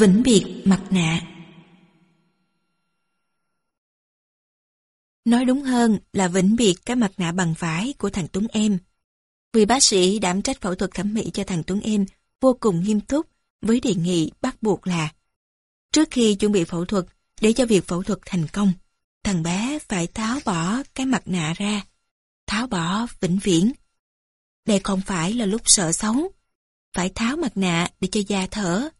Vĩnh biệt mặt nạ Nói đúng hơn là vĩnh biệt cái mặt nạ bằng vải của thằng Tuấn Em. Vì bác sĩ đảm trách phẫu thuật thẩm mỹ cho thằng Tuấn Em vô cùng nghiêm túc với đề nghị bắt buộc là trước khi chuẩn bị phẫu thuật để cho việc phẫu thuật thành công, thằng bé phải tháo bỏ cái mặt nạ ra, tháo bỏ vĩnh viễn. Đây không phải là lúc sợ xấu, phải tháo mặt nạ để cho da thở,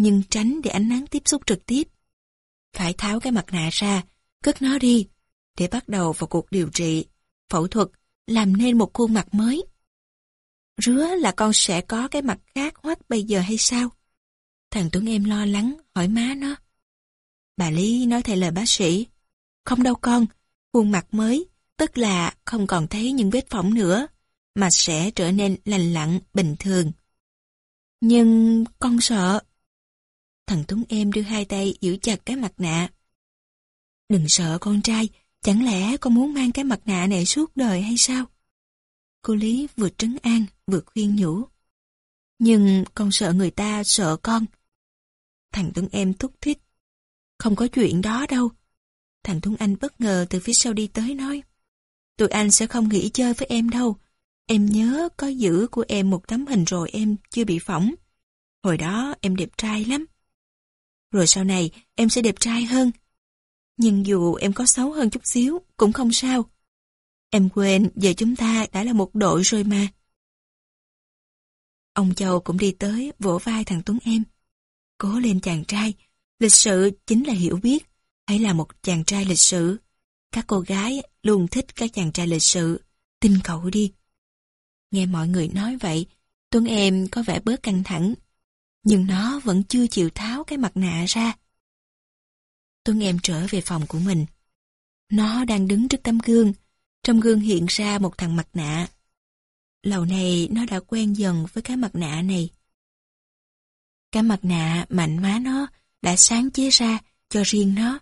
nhưng tránh để ánh nắng tiếp xúc trực tiếp. Phải tháo cái mặt nạ ra, cất nó đi, để bắt đầu vào cuộc điều trị, phẫu thuật, làm nên một khuôn mặt mới. Rứa là con sẽ có cái mặt khác hoắc bây giờ hay sao? Thằng Tuấn em lo lắng, hỏi má nó. Bà Lý nói thay lời bác sĩ. Không đâu con, khuôn mặt mới, tức là không còn thấy những vết phỏng nữa, mà sẽ trở nên lành lặn, bình thường. Nhưng con sợ. Thằng Tuấn em đưa hai tay giữ chặt cái mặt nạ. Đừng sợ con trai, chẳng lẽ con muốn mang cái mặt nạ này suốt đời hay sao? Cô Lý vừa trấn an, vừa khuyên nhủ. Nhưng con sợ người ta sợ con. Thằng Tuấn em thúc thích. Không có chuyện đó đâu. Thằng Tuấn Anh bất ngờ từ phía sau đi tới nói. Tụi anh sẽ không nghỉ chơi với em đâu. Em nhớ có giữ của em một tấm hình rồi em chưa bị phỏng. Hồi đó em đẹp trai lắm. Rồi sau này em sẽ đẹp trai hơn. Nhưng dù em có xấu hơn chút xíu, cũng không sao. Em quên, giờ chúng ta đã là một đội rồi mà. Ông Châu cũng đi tới, vỗ vai thằng Tuấn em. Cố lên chàng trai, lịch sự chính là hiểu biết, hãy là một chàng trai lịch sự. Các cô gái luôn thích các chàng trai lịch sự, tin cậu đi. Nghe mọi người nói vậy, Tuấn em có vẻ bớt căng thẳng, nhưng nó vẫn chưa chịu tháo cái mặt nạ ra. Tuấn em trở về phòng của mình. Nó đang đứng trước tấm gương, trong gương hiện ra một thằng mặt nạ. Lâu này nó đã quen dần với cái mặt nạ này. Cái mặt nạ mạnh má nó đã sáng chế ra cho riêng nó.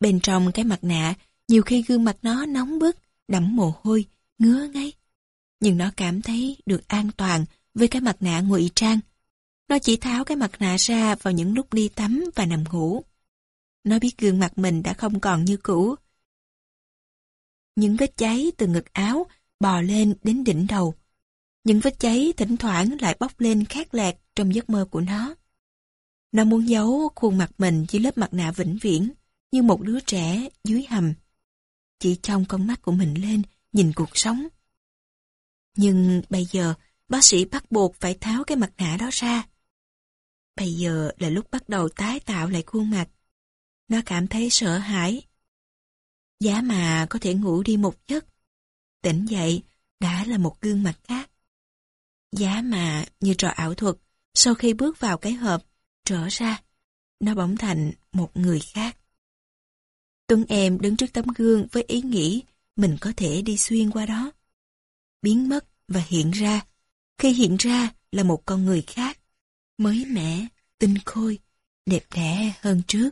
Bên trong cái mặt nạ, nhiều khi gương mặt nó nóng bức, đẫm mồ hôi, ngứa ngay. Nhưng nó cảm thấy được an toàn với cái mặt nạ ngụy trang. Nó chỉ tháo cái mặt nạ ra vào những lúc đi tắm và nằm ngủ. Nó biết gương mặt mình đã không còn như cũ, những vết cháy từ ngực áo bò lên đến đỉnh đầu. Những vết cháy thỉnh thoảng lại bốc lên khát lẹt trong giấc mơ của nó. Nó muốn giấu khuôn mặt mình dưới lớp mặt nạ vĩnh viễn, như một đứa trẻ dưới hầm. Chỉ trong con mắt của mình lên, nhìn cuộc sống. Nhưng bây giờ, bác sĩ bắt buộc phải tháo cái mặt nạ đó ra. Bây giờ là lúc bắt đầu tái tạo lại khuôn mặt. Nó cảm thấy sợ hãi, Giá mà có thể ngủ đi một giấc. Tỉnh dậy đã là một gương mặt khác. Giá mà như trò ảo thuật, sau khi bước vào cái hộp, trở ra, nó bỗng thành một người khác. Tuấn em đứng trước tấm gương với ý nghĩ mình có thể đi xuyên qua đó. Biến mất và hiện ra. Khi hiện ra là một con người khác, mới mẻ, tinh khôi, đẹp đẽ hơn trước.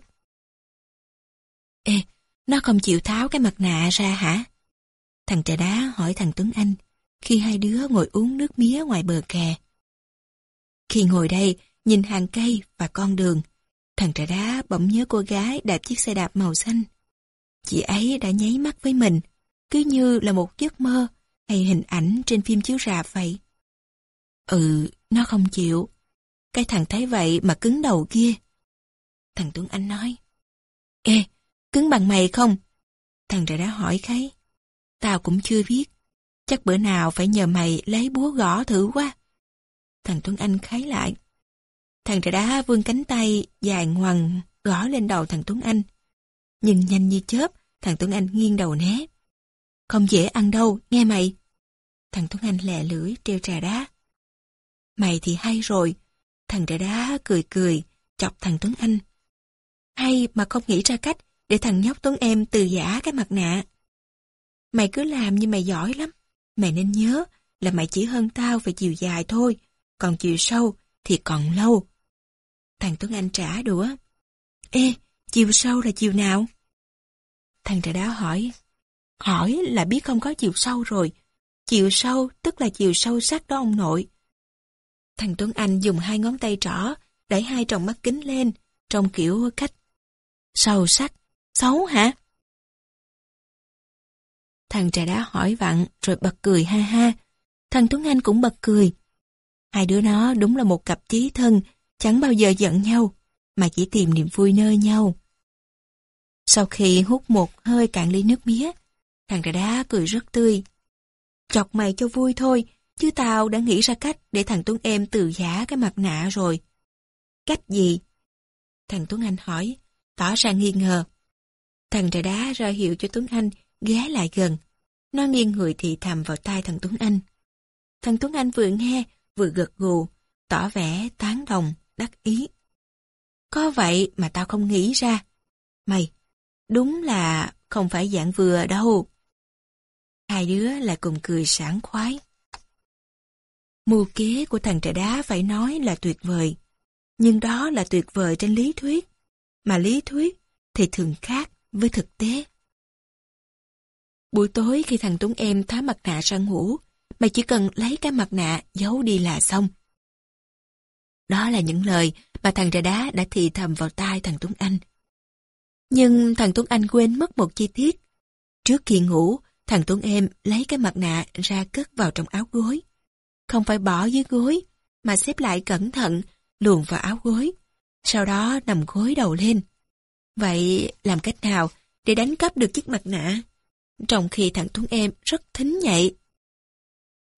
Ê, nó không chịu tháo cái mặt nạ ra hả? Thằng trà đá hỏi thằng Tuấn Anh khi hai đứa ngồi uống nước mía ngoài bờ kè. Khi ngồi đây, nhìn hàng cây và con đường, thằng trà đá bỗng nhớ cô gái đạp chiếc xe đạp màu xanh. Chị ấy đã nháy mắt với mình, cứ như là một giấc mơ hay hình ảnh trên phim chiếu rạp vậy. Ừ, nó không chịu. Cái thằng thấy vậy mà cứng đầu kia. Thằng Tuấn Anh nói. Ê, Cứng bằng mày không? Thằng trà đã hỏi kháy. Tao cũng chưa biết. Chắc bữa nào phải nhờ mày lấy búa gõ thử quá. Thằng Tuấn Anh khái lại. Thằng trà đá vươn cánh tay dài ngoằn gõ lên đầu thằng Tuấn Anh. Nhưng nhanh như chớp, thằng Tuấn Anh nghiêng đầu né. Không dễ ăn đâu, nghe mày. Thằng Tuấn Anh lẹ lưỡi treo trà đá. Mày thì hay rồi. Thằng trẻ đá cười cười, chọc thằng Tuấn Anh. Hay mà không nghĩ ra cách để thằng nhóc Tuấn em từ giả cái mặt nạ. Mày cứ làm như mày giỏi lắm. Mày nên nhớ là mày chỉ hơn tao về chiều dài thôi, còn chiều sâu thì còn lâu. Thằng Tuấn Anh trả đũa. Ê, chiều sâu là chiều nào? Thằng trẻ đá hỏi. Hỏi là biết không có chiều sâu rồi. Chiều sâu tức là chiều sâu sắc đó ông nội. Thằng Tuấn Anh dùng hai ngón tay trỏ đẩy hai tròng mắt kính lên, trong kiểu cách sâu sắc, xấu hả? Thằng trẻ đá hỏi vặn rồi bật cười ha ha. Thằng Tuấn Anh cũng bật cười. Hai đứa nó đúng là một cặp chí thân, chẳng bao giờ giận nhau, mà chỉ tìm niềm vui nơi nhau. Sau khi hút một hơi cạn ly nước mía, thằng trà đá cười rất tươi. Chọc mày cho vui thôi, chứ tao đã nghĩ ra cách để thằng Tuấn em từ giả cái mặt nạ rồi. Cách gì? Thằng Tuấn Anh hỏi, tỏ ra nghi ngờ. Thằng trà đá ra hiệu cho Tuấn Anh ghé lại gần. Nó nghiêng người thì thầm vào tai thằng Tuấn Anh. Thằng Tuấn Anh vừa nghe, vừa gật gù, tỏ vẻ tán đồng, đắc ý. Có vậy mà tao không nghĩ ra. Mày, đúng là không phải dạng vừa đâu. Hai đứa lại cùng cười sảng khoái. Mưu kế của thằng trẻ đá phải nói là tuyệt vời. Nhưng đó là tuyệt vời trên lý thuyết. Mà lý thuyết thì thường khác với thực tế. Buổi tối khi thằng Tuấn em tháo mặt nạ ra ngủ, mày chỉ cần lấy cái mặt nạ giấu đi là xong. Đó là những lời mà thằng trà đá đã thì thầm vào tai thằng Tuấn Anh. Nhưng thằng Tuấn Anh quên mất một chi tiết. Trước khi ngủ, thằng Tuấn em lấy cái mặt nạ ra cất vào trong áo gối. Không phải bỏ dưới gối, mà xếp lại cẩn thận, luồn vào áo gối. Sau đó nằm gối đầu lên. Vậy làm cách nào để đánh cắp được chiếc mặt nạ? Trong khi thằng Tuấn em rất thính nhạy.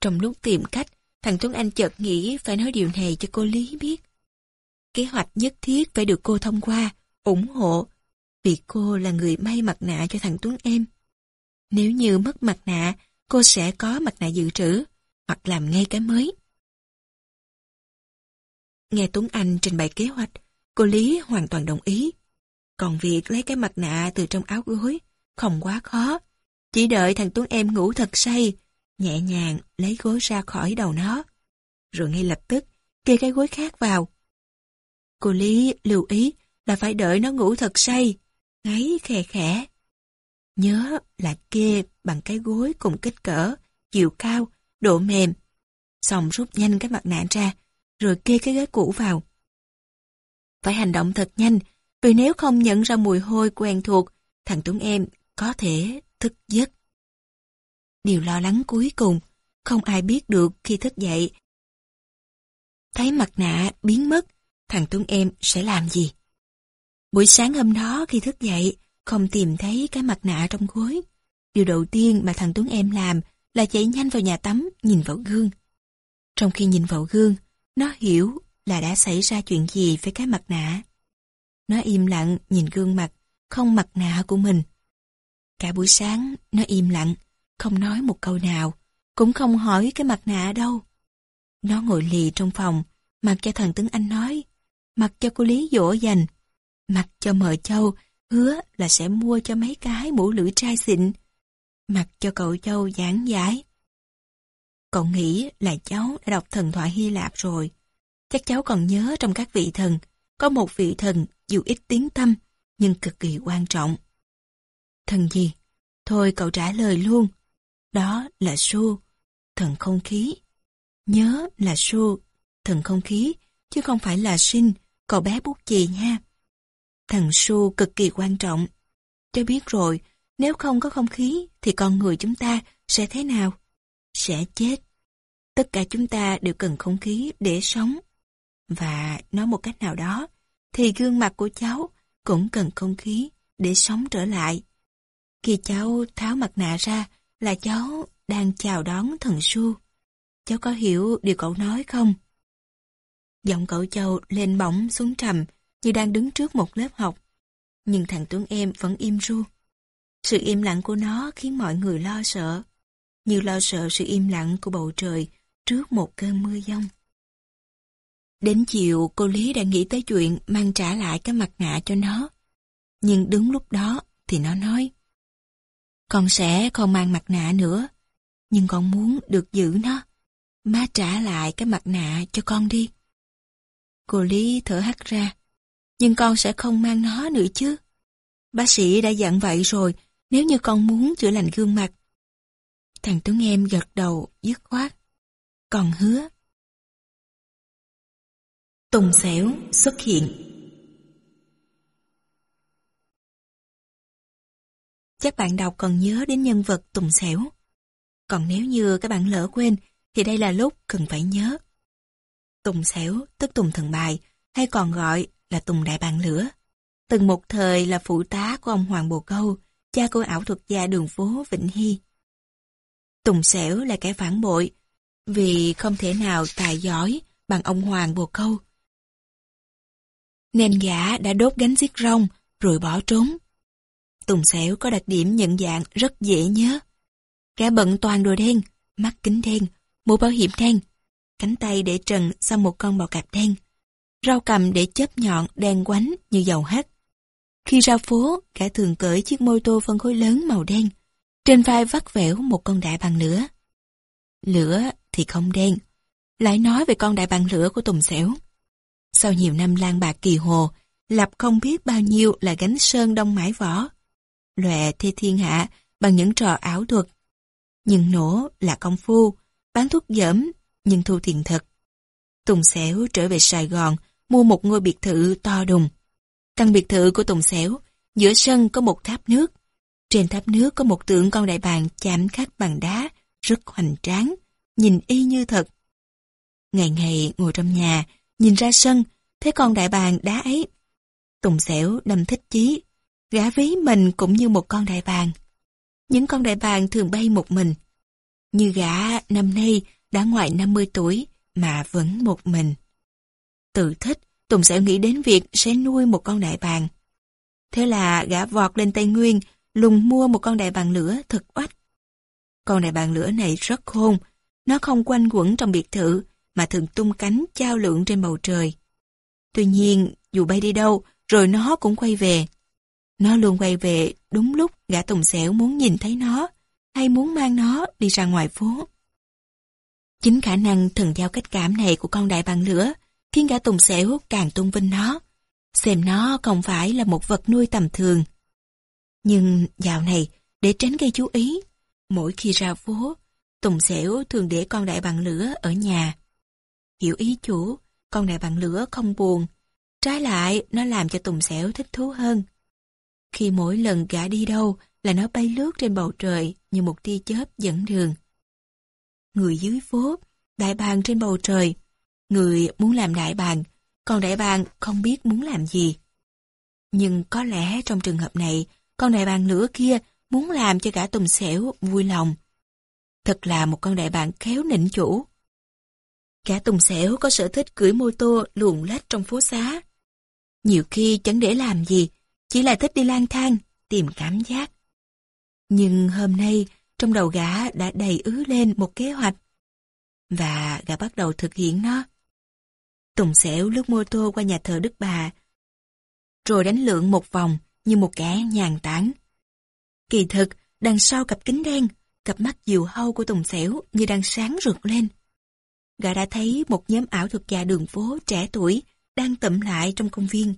Trong lúc tìm cách, thằng Tuấn Anh chợt nghĩ phải nói điều này cho cô Lý biết. Kế hoạch nhất thiết phải được cô thông qua, ủng hộ, vì cô là người may mặt nạ cho thằng Tuấn em. Nếu như mất mặt nạ, cô sẽ có mặt nạ dự trữ, hoặc làm ngay cái mới. Nghe Tuấn Anh trình bày kế hoạch, cô Lý hoàn toàn đồng ý. Còn việc lấy cái mặt nạ từ trong áo gối, không quá khó. Chỉ đợi thằng Tuấn em ngủ thật say, nhẹ nhàng lấy gối ra khỏi đầu nó. Rồi ngay lập tức, kê cái gối khác vào. Cô Lý lưu ý là phải đợi nó ngủ thật say, ngáy khè khẽ. Nhớ là kê bằng cái gối cùng kích cỡ, chiều cao, độ mềm. Xong rút nhanh cái mặt nạ ra, rồi kê cái ghế cũ vào. Phải hành động thật nhanh, vì nếu không nhận ra mùi hôi quen thuộc, thằng Tuấn em có thể thức giấc. Điều lo lắng cuối cùng, không ai biết được khi thức dậy. Thấy mặt nạ biến mất, thằng Tuấn em sẽ làm gì? Buổi sáng hôm đó khi thức dậy, không tìm thấy cái mặt nạ trong gối. Điều đầu tiên mà thằng Tuấn em làm là chạy nhanh vào nhà tắm, nhìn vào gương. Trong khi nhìn vào gương, nó hiểu là đã xảy ra chuyện gì với cái mặt nạ. Nó im lặng nhìn gương mặt, không mặt nạ của mình. Cả buổi sáng, nó im lặng, không nói một câu nào, cũng không hỏi cái mặt nạ đâu. Nó ngồi lì trong phòng, mặc cho thần tướng Anh nói, mặc cho cô Lý dỗ dành, mặc cho mờ châu hứa là sẽ mua cho mấy cái mũ lưỡi trai xịn, mặc cho cậu châu giảng giải. Cậu nghĩ là cháu đã đọc thần thoại Hy Lạp rồi. Chắc cháu còn nhớ trong các vị thần, có một vị thần dù ít tiếng tâm, nhưng cực kỳ quan trọng. Thần gì? Thôi cậu trả lời luôn. Đó là Su, thần không khí. Nhớ là Su, thần không khí, chứ không phải là sinh, cậu bé bút chì nha. Thần Su cực kỳ quan trọng. Cháu biết rồi, nếu không có không khí thì con người chúng ta sẽ thế nào? Sẽ chết. Tất cả chúng ta đều cần không khí để sống. Và nói một cách nào đó, thì gương mặt của cháu cũng cần không khí để sống trở lại. Khi cháu tháo mặt nạ ra là cháu đang chào đón thần su. Cháu có hiểu điều cậu nói không? Giọng cậu châu lên bóng xuống trầm như đang đứng trước một lớp học. Nhưng thằng Tuấn em vẫn im ru. Sự im lặng của nó khiến mọi người lo sợ. Như lo sợ sự im lặng của bầu trời trước một cơn mưa giông. Đến chiều cô Lý đã nghĩ tới chuyện mang trả lại cái mặt nạ cho nó. Nhưng đúng lúc đó thì nó nói Con sẽ không mang mặt nạ nữa, nhưng con muốn được giữ nó. Má trả lại cái mặt nạ cho con đi. Cô Lý thở hắt ra. Nhưng con sẽ không mang nó nữa chứ. Bác sĩ đã dặn vậy rồi, nếu như con muốn chữa lành gương mặt. Thằng Tuấn em gật đầu, dứt khoát. Còn hứa. Tùng xẻo xuất hiện Chắc bạn đọc còn nhớ đến nhân vật Tùng xẻo. Còn nếu như các bạn lỡ quên, thì đây là lúc cần phải nhớ. Tùng xẻo, tức Tùng Thần Bài, hay còn gọi là Tùng Đại Bàn Lửa. Từng một thời là phụ tá của ông Hoàng Bồ Câu, cha cô ảo thuật gia đường phố Vĩnh Hy. Tùng sẻo là kẻ phản bội, vì không thể nào tài giỏi bằng ông Hoàng Bồ Câu. Nên gã đã đốt gánh giết rong rồi bỏ trốn. Tùng sẻo có đặc điểm nhận dạng rất dễ nhớ. Gã bận toàn đồ đen, mắt kính đen, mũ bảo hiểm đen, cánh tay để trần sau một con bò cạp đen, rau cầm để chớp nhọn đen quánh như dầu hắt. Khi ra phố, cả thường cởi chiếc mô tô phân khối lớn màu đen, trên vai vắt vẻo một con đại bằng lửa. Lửa thì không đen. Lại nói về con đại bằng lửa của Tùng Xẻo. Sau nhiều năm lang bạc kỳ hồ, lập không biết bao nhiêu là gánh sơn đông mãi võ. Lòe thê thiên hạ bằng những trò ảo thuật. Nhưng nổ là công phu, bán thuốc dởm, nhưng thu tiền thật. Tùng Xẻo trở về Sài Gòn, mua một ngôi biệt thự to đùng. Căn biệt thự của Tùng Xẻo, giữa sân có một tháp nước. Trên tháp nước có một tượng con đại bàng chạm khắc bằng đá, rất hoành tráng, nhìn y như thật. Ngày ngày ngồi trong nhà, nhìn ra sân, thấy con đại bàng đá ấy. Tùng xẻo đâm thích chí, gã ví mình cũng như một con đại bàng. Những con đại bàng thường bay một mình. Như gã năm nay đã ngoài 50 tuổi mà vẫn một mình. Tự thích, Tùng sẽ nghĩ đến việc sẽ nuôi một con đại bàng. Thế là gã vọt lên Tây Nguyên, lùng mua một con đại bàng lửa thật oách. Con đại bàng lửa này rất khôn, nó không quanh quẩn trong biệt thự, mà thường tung cánh trao lượng trên bầu trời. Tuy nhiên, dù bay đi đâu, rồi nó cũng quay về. Nó luôn quay về đúng lúc gã tùng Sẻo muốn nhìn thấy nó, hay muốn mang nó đi ra ngoài phố. Chính khả năng thần giao cách cảm này của con đại bàng lửa khiến gã tùng xẻo càng tôn vinh nó, xem nó không phải là một vật nuôi tầm thường. Nhưng dạo này, để tránh gây chú ý, mỗi khi ra phố, Tùng xẻo thường để con đại bằng lửa ở nhà. Hiểu ý chủ, con đại bằng lửa không buồn. Trái lại, nó làm cho Tùng xẻo thích thú hơn. Khi mỗi lần gã đi đâu là nó bay lướt trên bầu trời như một tia chớp dẫn đường. Người dưới phố, đại bàng trên bầu trời. Người muốn làm đại bàng, còn đại bàng không biết muốn làm gì. Nhưng có lẽ trong trường hợp này, con đại bàng nửa kia muốn làm cho cả Tùng xẻo vui lòng. Thật là một con đại bàng khéo nịnh chủ. Cả Tùng xẻo có sở thích cưỡi mô tô luồn lách trong phố xá. Nhiều khi chẳng để làm gì, chỉ là thích đi lang thang, tìm cảm giác. Nhưng hôm nay, trong đầu gã đã đầy ứ lên một kế hoạch. Và gã bắt đầu thực hiện nó. Tùng xẻo lướt mô tô qua nhà thờ Đức Bà, rồi đánh lượng một vòng như một kẻ nhàn tản. Kỳ thực, đằng sau cặp kính đen, cặp mắt diều hâu của Tùng Xẻo như đang sáng rực lên. Gã đã thấy một nhóm ảo thuật gia đường phố trẻ tuổi đang tụm lại trong công viên.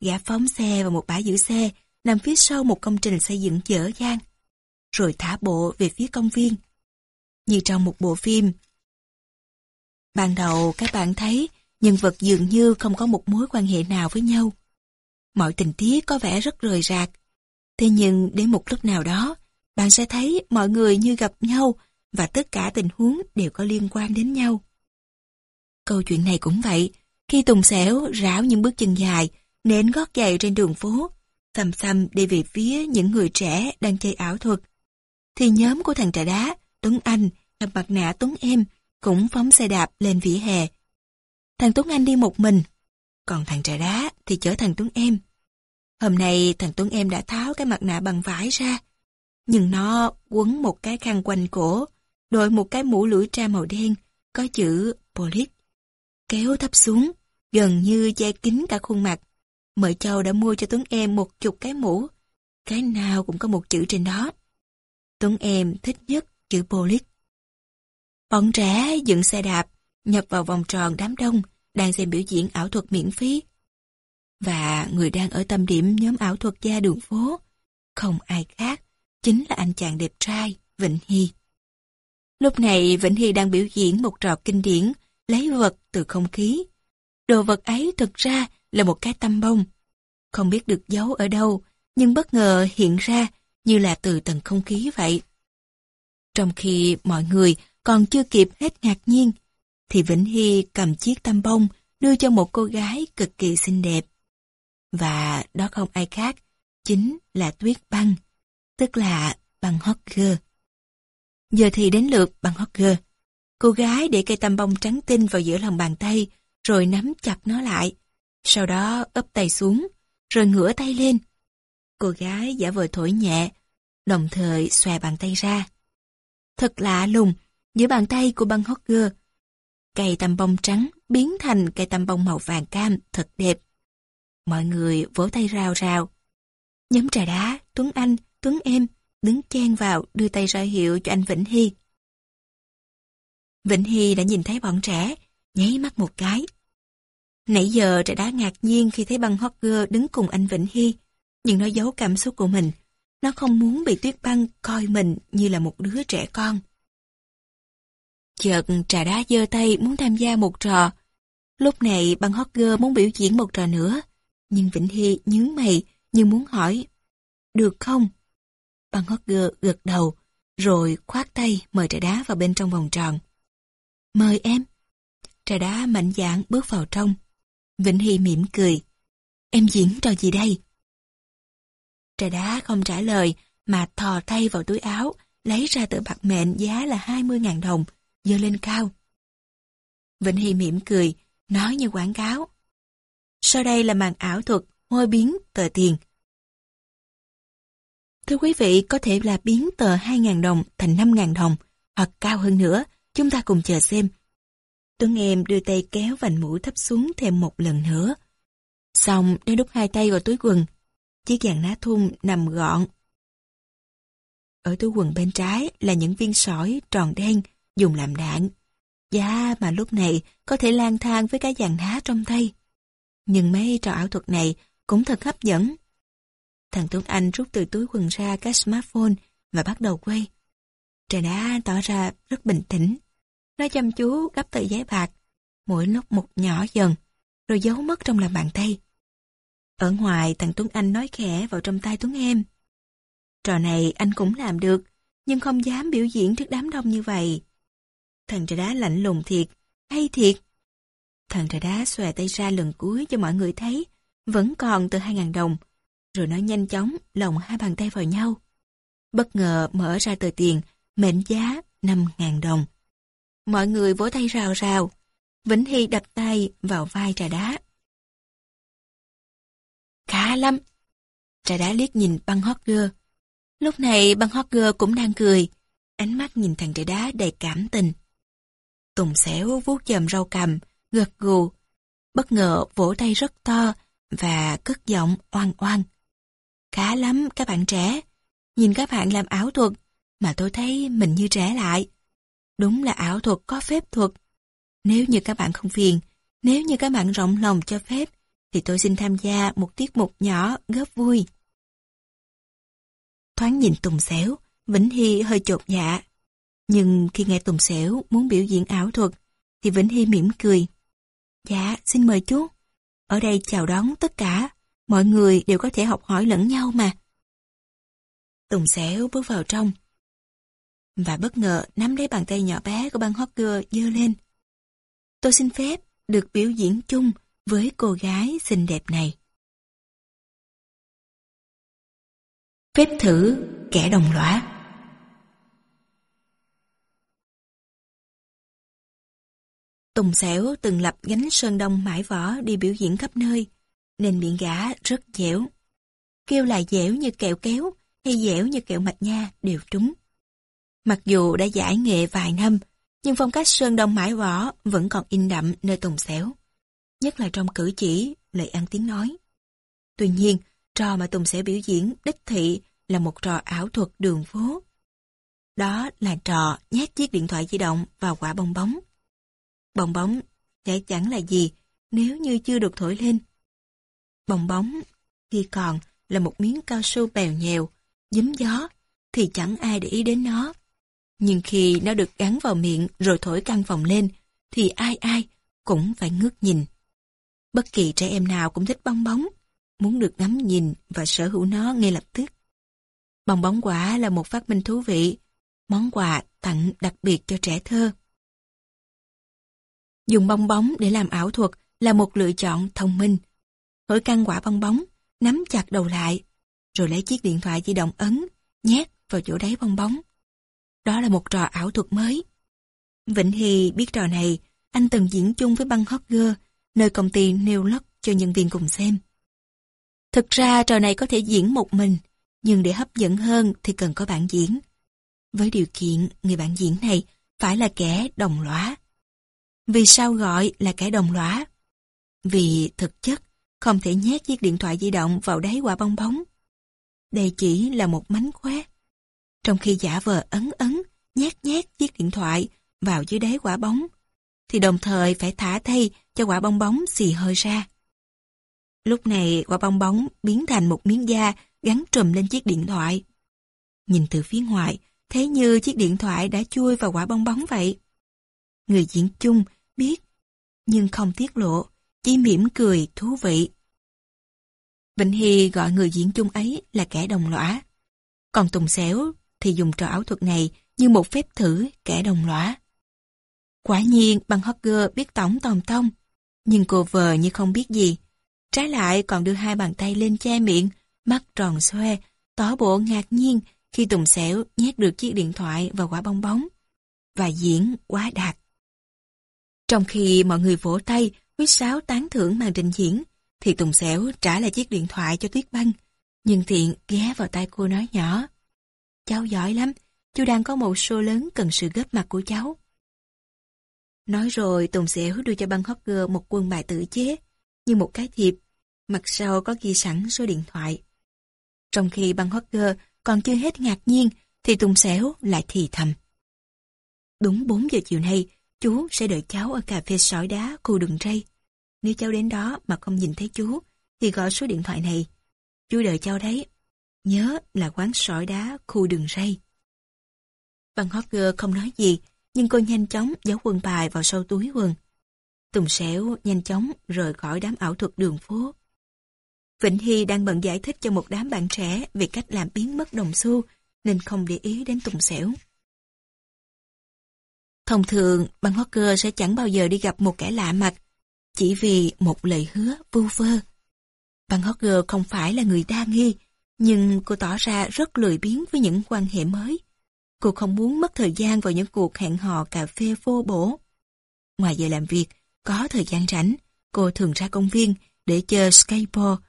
Gã phóng xe vào một bãi giữ xe nằm phía sau một công trình xây dựng dở dang, rồi thả bộ về phía công viên. Như trong một bộ phim. Ban đầu các bạn thấy nhân vật dường như không có một mối quan hệ nào với nhau. Mọi tình tiết có vẻ rất rời rạc. Thế nhưng đến một lúc nào đó, bạn sẽ thấy mọi người như gặp nhau và tất cả tình huống đều có liên quan đến nhau. Câu chuyện này cũng vậy, khi Tùng Xẻo rảo những bước chân dài, nến gót giày trên đường phố, thầm thầm đi về phía những người trẻ đang chơi ảo thuật, thì nhóm của thằng trà đá, Tuấn Anh, gặp mặt nạ Tuấn Em cũng phóng xe đạp lên vỉa hè. Thằng Tuấn Anh đi một mình, còn thằng trà đá thì chở thằng Tuấn Em. Hôm nay thằng Tuấn Em đã tháo cái mặt nạ bằng vải ra, nhưng nó quấn một cái khăn quanh cổ, đội một cái mũ lưỡi tra màu đen, có chữ Polit. Kéo thấp xuống, gần như che kín cả khuôn mặt. Mợ Châu đã mua cho Tuấn Em một chục cái mũ, cái nào cũng có một chữ trên đó. Tuấn Em thích nhất chữ Polit. Bọn trẻ dựng xe đạp, nhập vào vòng tròn đám đông, đang xem biểu diễn ảo thuật miễn phí. Và người đang ở tâm điểm nhóm ảo thuật gia đường phố, không ai khác chính là anh chàng đẹp trai, Vịnh Hy. Lúc này Vĩnh Hy đang biểu diễn một trò kinh điển, lấy vật từ không khí. đồ vật ấy thực ra là một cái tăm bông. Không biết được giấu ở đâu, nhưng bất ngờ hiện ra như là từ tầng không khí vậy. Trong khi mọi người còn chưa kịp hết ngạc nhiên, thì Vĩnh Hy cầm chiếc tăm bông đưa cho một cô gái cực kỳ xinh đẹp. Và đó không ai khác, chính là Tuyết Băng, tức là băng Hogger. Giờ thì đến lượt băng Hogger. Cô gái để cây tăm bông trắng tinh vào giữa lòng bàn tay, rồi nắm chặt nó lại. Sau đó ấp tay xuống, rồi ngửa tay lên. Cô gái giả vờ thổi nhẹ, đồng thời xòe bàn tay ra. Thật lạ lùng, giữa bàn tay của băng Hogger, cây tăm bông trắng biến thành cây tăm bông màu vàng cam thật đẹp. Mọi người vỗ tay rào rào. Nhóm trà đá, Tuấn Anh, Tuấn Em đứng chen vào đưa tay ra hiệu cho anh Vĩnh Hy. Vĩnh Hy đã nhìn thấy bọn trẻ, nháy mắt một cái. Nãy giờ trà đá ngạc nhiên khi thấy băng Hogger đứng cùng anh Vĩnh Hy, nhưng nó giấu cảm xúc của mình. Nó không muốn bị tuyết băng coi mình như là một đứa trẻ con. Chợt trà đá giơ tay muốn tham gia một trò. Lúc này băng Hogger muốn biểu diễn một trò nữa, nhưng Vĩnh Hy nhướng mày như muốn hỏi. Được không? Băng Hogger gật đầu, rồi khoát tay mời trà đá vào bên trong vòng tròn. Mời em. Trà đá mạnh dạn bước vào trong. Vĩnh Hy mỉm cười. Em diễn trò gì đây? Trà đá không trả lời, mà thò tay vào túi áo, lấy ra tờ bạc mệnh giá là 20.000 đồng, dơ lên cao. Vĩnh Hy mỉm cười, nói như quảng cáo. Sau đây là màn ảo thuật, hôi biến tờ tiền. Thưa quý vị, có thể là biến tờ 2.000 đồng thành 5.000 đồng, hoặc cao hơn nữa, chúng ta cùng chờ xem. Tuấn em đưa tay kéo vành mũ thấp xuống thêm một lần nữa. Xong, đã đút hai tay vào túi quần. Chiếc vàng lá thun nằm gọn. Ở túi quần bên trái là những viên sỏi tròn đen dùng làm đạn. Giá mà lúc này có thể lang thang với cái dàn đá trong tay. Nhưng mấy trò ảo thuật này cũng thật hấp dẫn. Thằng Tuấn Anh rút từ túi quần ra cái smartphone và bắt đầu quay. Trời đá tỏ ra rất bình tĩnh. Nó chăm chú gấp tờ giấy bạc, mỗi lúc một nhỏ dần, rồi giấu mất trong lòng bàn tay. Ở ngoài thằng Tuấn Anh nói khẽ vào trong tay Tuấn em. Trò này anh cũng làm được, nhưng không dám biểu diễn trước đám đông như vậy. Thằng trà đá lạnh lùng thiệt, hay thiệt. Thằng trà đá xòe tay ra lần cuối cho mọi người thấy, vẫn còn từ 2.000 đồng, rồi nó nhanh chóng lồng hai bàn tay vào nhau. Bất ngờ mở ra tờ tiền, mệnh giá 5.000 đồng. Mọi người vỗ tay rào rào, Vĩnh Hy đập tay vào vai trà đá. Khá lắm. Trà đá liếc nhìn băng Hogger. Lúc này băng Hogger cũng đang cười, ánh mắt nhìn thằng trà đá đầy cảm tình. Tùng xẻo vuốt chầm rau cầm, gật gù, bất ngờ vỗ tay rất to và cất giọng oan oan. Khá lắm các bạn trẻ, nhìn các bạn làm ảo thuật mà tôi thấy mình như trẻ lại. Đúng là ảo thuật có phép thuật. Nếu như các bạn không phiền, nếu như các bạn rộng lòng cho phép, thì tôi xin tham gia một tiết mục nhỏ góp vui. Thoáng nhìn Tùng Xéo, Vĩnh Hy hơi chột dạ. Nhưng khi nghe Tùng Sẻo muốn biểu diễn ảo thuật, thì Vĩnh Hy mỉm cười. Dạ, xin mời chú. Ở đây chào đón tất cả, mọi người đều có thể học hỏi lẫn nhau mà. Tùng Sẻo bước vào trong. Và bất ngờ nắm lấy bàn tay nhỏ bé của băng Hogger dơ lên. Tôi xin phép được biểu diễn chung với cô gái xinh đẹp này. Phép thử kẻ đồng lõa Tùng sẻo từng lập gánh sơn đông mãi võ đi biểu diễn khắp nơi, nên miệng gã rất dẻo. Kêu là dẻo như kẹo kéo hay dẻo như kẹo mạch nha đều trúng. Mặc dù đã giải nghệ vài năm, nhưng phong cách sơn đông mãi võ vẫn còn in đậm nơi Tùng sẻo Nhất là trong cử chỉ, lời ăn tiếng nói. Tuy nhiên, trò mà Tùng sẻo biểu diễn đích thị là một trò ảo thuật đường phố. Đó là trò nhét chiếc điện thoại di động vào quả bong bóng. Bong bóng sẽ chẳng là gì nếu như chưa được thổi lên. Bong bóng khi còn là một miếng cao su bèo nhèo, giấm gió, thì chẳng ai để ý đến nó. Nhưng khi nó được gắn vào miệng rồi thổi căn phòng lên, thì ai ai cũng phải ngước nhìn. Bất kỳ trẻ em nào cũng thích bong bóng, muốn được ngắm nhìn và sở hữu nó ngay lập tức. Bong bóng quả là một phát minh thú vị, món quà tặng đặc biệt cho trẻ thơ. Dùng bong bóng để làm ảo thuật là một lựa chọn thông minh. Hỡi căn quả bong bóng, nắm chặt đầu lại, rồi lấy chiếc điện thoại di động ấn, nhét vào chỗ đáy bong bóng. Đó là một trò ảo thuật mới. Vịnh Hy biết trò này, anh từng diễn chung với băng Hogger, nơi công ty nêu lót cho nhân viên cùng xem. Thực ra trò này có thể diễn một mình, nhưng để hấp dẫn hơn thì cần có bạn diễn. Với điều kiện người bạn diễn này phải là kẻ đồng lõa. Vì sao gọi là kẻ đồng lõa? Vì thực chất không thể nhét chiếc điện thoại di động vào đáy quả bong bóng. Đây chỉ là một mánh khóe. Trong khi giả vờ ấn ấn, nhét nhét chiếc điện thoại vào dưới đáy quả bóng, thì đồng thời phải thả thay cho quả bong bóng xì hơi ra. Lúc này quả bong bóng biến thành một miếng da gắn trùm lên chiếc điện thoại. Nhìn từ phía ngoài, thấy như chiếc điện thoại đã chui vào quả bong bóng vậy. Người diễn chung biết, nhưng không tiết lộ, chỉ mỉm cười thú vị. Vịnh Hy gọi người diễn chung ấy là kẻ đồng lõa. Còn Tùng Xéo thì dùng trò ảo thuật này như một phép thử kẻ đồng lõa. Quả nhiên bằng Hogger biết tổng tòm tông, nhưng cô vờ như không biết gì. Trái lại còn đưa hai bàn tay lên che miệng, mắt tròn xoe, tỏ bộ ngạc nhiên khi Tùng Xẻo nhét được chiếc điện thoại vào quả bong bóng. Và diễn quá đạt. Trong khi mọi người vỗ tay, huyết sáo tán thưởng màn trình diễn, thì Tùng Xẻo trả lại chiếc điện thoại cho Tuyết Băng. Nhưng Thiện ghé vào tay cô nói nhỏ. Cháu giỏi lắm, chú đang có một show lớn cần sự góp mặt của cháu. Nói rồi Tùng Xẻo đưa cho băng Hogger một quân bài tự chế, như một cái thiệp, mặt sau có ghi sẵn số điện thoại. Trong khi băng Hogger còn chưa hết ngạc nhiên, thì Tùng Xẻo lại thì thầm. Đúng 4 giờ chiều nay, chú sẽ đợi cháu ở cà phê sỏi đá khu đường ray. Nếu cháu đến đó mà không nhìn thấy chú, thì gọi số điện thoại này. Chú đợi cháu đấy. Nhớ là quán sỏi đá khu đường ray. Văn Hogger không nói gì, nhưng cô nhanh chóng giấu quần bài vào sâu túi quần. Tùng xẻo nhanh chóng rời khỏi đám ảo thuật đường phố. vĩnh Hy đang bận giải thích cho một đám bạn trẻ về cách làm biến mất đồng xu, nên không để ý đến Tùng xẻo. Thông thường, băng Walker sẽ chẳng bao giờ đi gặp một kẻ lạ mặt, chỉ vì một lời hứa vu vơ. Băng Walker không phải là người đa nghi, nhưng cô tỏ ra rất lười biếng với những quan hệ mới. Cô không muốn mất thời gian vào những cuộc hẹn hò cà phê vô bổ. Ngoài giờ làm việc, có thời gian rảnh, cô thường ra công viên để chơi skateboard.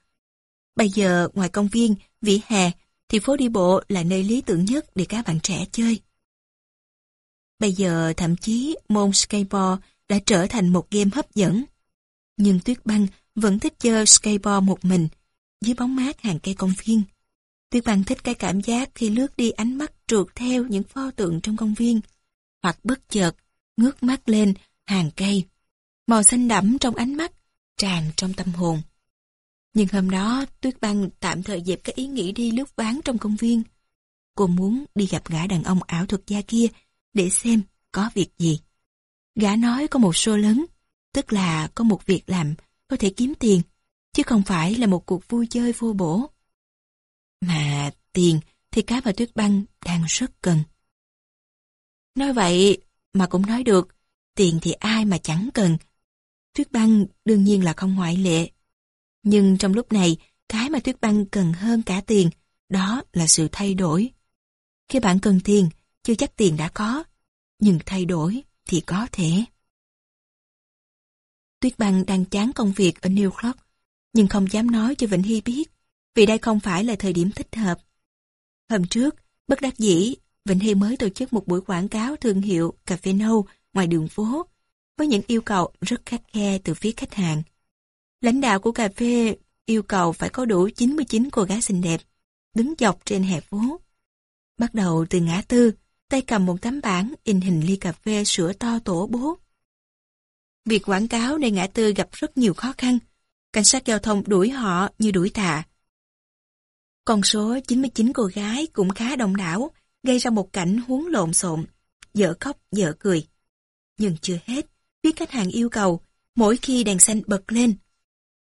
Bây giờ, ngoài công viên, vỉa hè, thì phố đi bộ là nơi lý tưởng nhất để các bạn trẻ chơi. Bây giờ thậm chí môn skateboard đã trở thành một game hấp dẫn. Nhưng Tuyết Băng vẫn thích chơi skateboard một mình, dưới bóng mát hàng cây công viên. Tuyết Băng thích cái cảm giác khi lướt đi ánh mắt trượt theo những pho tượng trong công viên, hoặc bất chợt, ngước mắt lên hàng cây. Màu xanh đậm trong ánh mắt, tràn trong tâm hồn. Nhưng hôm đó, Tuyết Băng tạm thời dẹp cái ý nghĩ đi lướt ván trong công viên. Cô muốn đi gặp gã đàn ông ảo thuật gia kia để xem có việc gì. Gã nói có một show lớn, tức là có một việc làm có thể kiếm tiền, chứ không phải là một cuộc vui chơi vô bổ. Mà tiền thì cá và tuyết băng đang rất cần. Nói vậy mà cũng nói được, tiền thì ai mà chẳng cần. Tuyết băng đương nhiên là không ngoại lệ. Nhưng trong lúc này, cái mà tuyết băng cần hơn cả tiền, đó là sự thay đổi. Khi bạn cần tiền, chưa chắc tiền đã có, nhưng thay đổi thì có thể. Tuyết băng đang chán công việc ở New York, nhưng không dám nói cho Vĩnh Hy biết vì đây không phải là thời điểm thích hợp. Hôm trước, bất đắc dĩ, vĩnh Hy mới tổ chức một buổi quảng cáo thương hiệu cà phê nâu ngoài đường phố, với những yêu cầu rất khắc khe từ phía khách hàng. Lãnh đạo của cà phê yêu cầu phải có đủ 99 cô gái xinh đẹp, đứng dọc trên hè phố. Bắt đầu từ ngã tư, tay cầm một tấm bảng in hình ly cà phê sữa to tổ bố. Việc quảng cáo nơi ngã tư gặp rất nhiều khó khăn. Cảnh sát giao thông đuổi họ như đuổi tà. Con số 99 cô gái cũng khá đông đảo, gây ra một cảnh huống lộn xộn, dở khóc dở cười. Nhưng chưa hết, biết khách hàng yêu cầu, mỗi khi đèn xanh bật lên,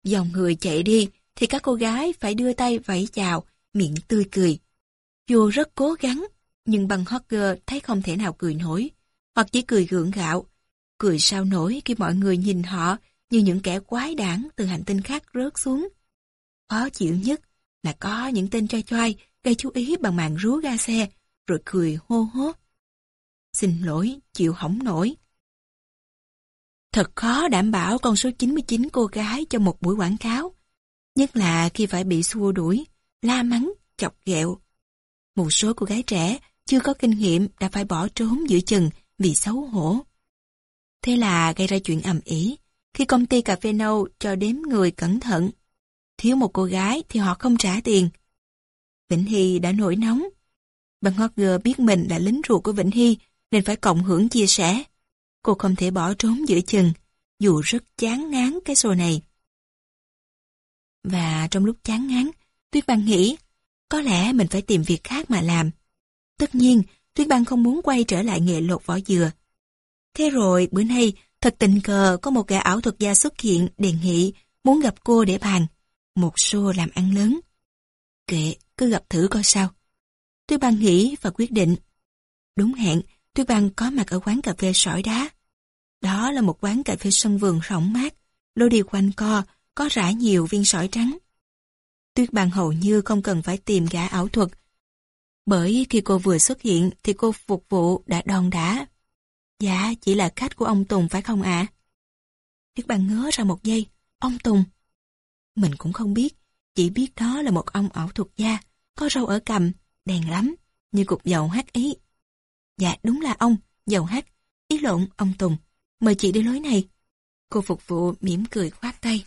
Dòng người chạy đi, thì các cô gái phải đưa tay vẫy chào, miệng tươi cười. Dù rất cố gắng, nhưng bằng Hogger thấy không thể nào cười nổi, hoặc chỉ cười gượng gạo. Cười sao nổi khi mọi người nhìn họ như những kẻ quái đản từ hành tinh khác rớt xuống. Khó chịu nhất là có những tên trai choai gây chú ý bằng màn rú ga xe, rồi cười hô hốt. Xin lỗi, chịu hỏng nổi. Thật khó đảm bảo con số 99 cô gái cho một buổi quảng cáo. Nhất là khi phải bị xua đuổi, la mắng, chọc ghẹo. Một số cô gái trẻ chưa có kinh nghiệm đã phải bỏ trốn giữa chừng vì xấu hổ. Thế là gây ra chuyện ầm ĩ khi công ty cà phê nâu cho đếm người cẩn thận. Thiếu một cô gái thì họ không trả tiền. Vĩnh Hy đã nổi nóng. Bằng Hogger biết mình là lính ruột của Vĩnh Hy nên phải cộng hưởng chia sẻ. Cô không thể bỏ trốn giữa chừng, dù rất chán ngán cái xô này. Và trong lúc chán ngán, Tuyết Băng nghĩ, có lẽ mình phải tìm việc khác mà làm. Tất nhiên, Tuyết Băng không muốn quay trở lại nghề lột vỏ dừa. Thế rồi, bữa nay, thật tình cờ có một gã ảo thuật gia xuất hiện đề nghị muốn gặp cô để bàn. Một show làm ăn lớn. Kệ, cứ gặp thử coi sao. Tuyết Băng nghĩ và quyết định. Đúng hẹn, Tuyết Băng có mặt ở quán cà phê sỏi đá. Đó là một quán cà phê sân vườn rộng mát, lối đi quanh co, có rải nhiều viên sỏi trắng. Tuyết Băng hầu như không cần phải tìm gã ảo thuật. Bởi khi cô vừa xuất hiện thì cô phục vụ đã đòn đá. Dạ, chỉ là khách của ông Tùng phải không ạ? Tuyết bạn ngớ ra một giây, ông Tùng. Mình cũng không biết, chỉ biết đó là một ông ảo thuật gia, có râu ở cầm, đèn lắm, như cục dầu hát ý. Dạ đúng là ông, dầu hát, ý lộn ông Tùng. Mời chị đi lối này. Cô phục vụ mỉm cười khoát tay.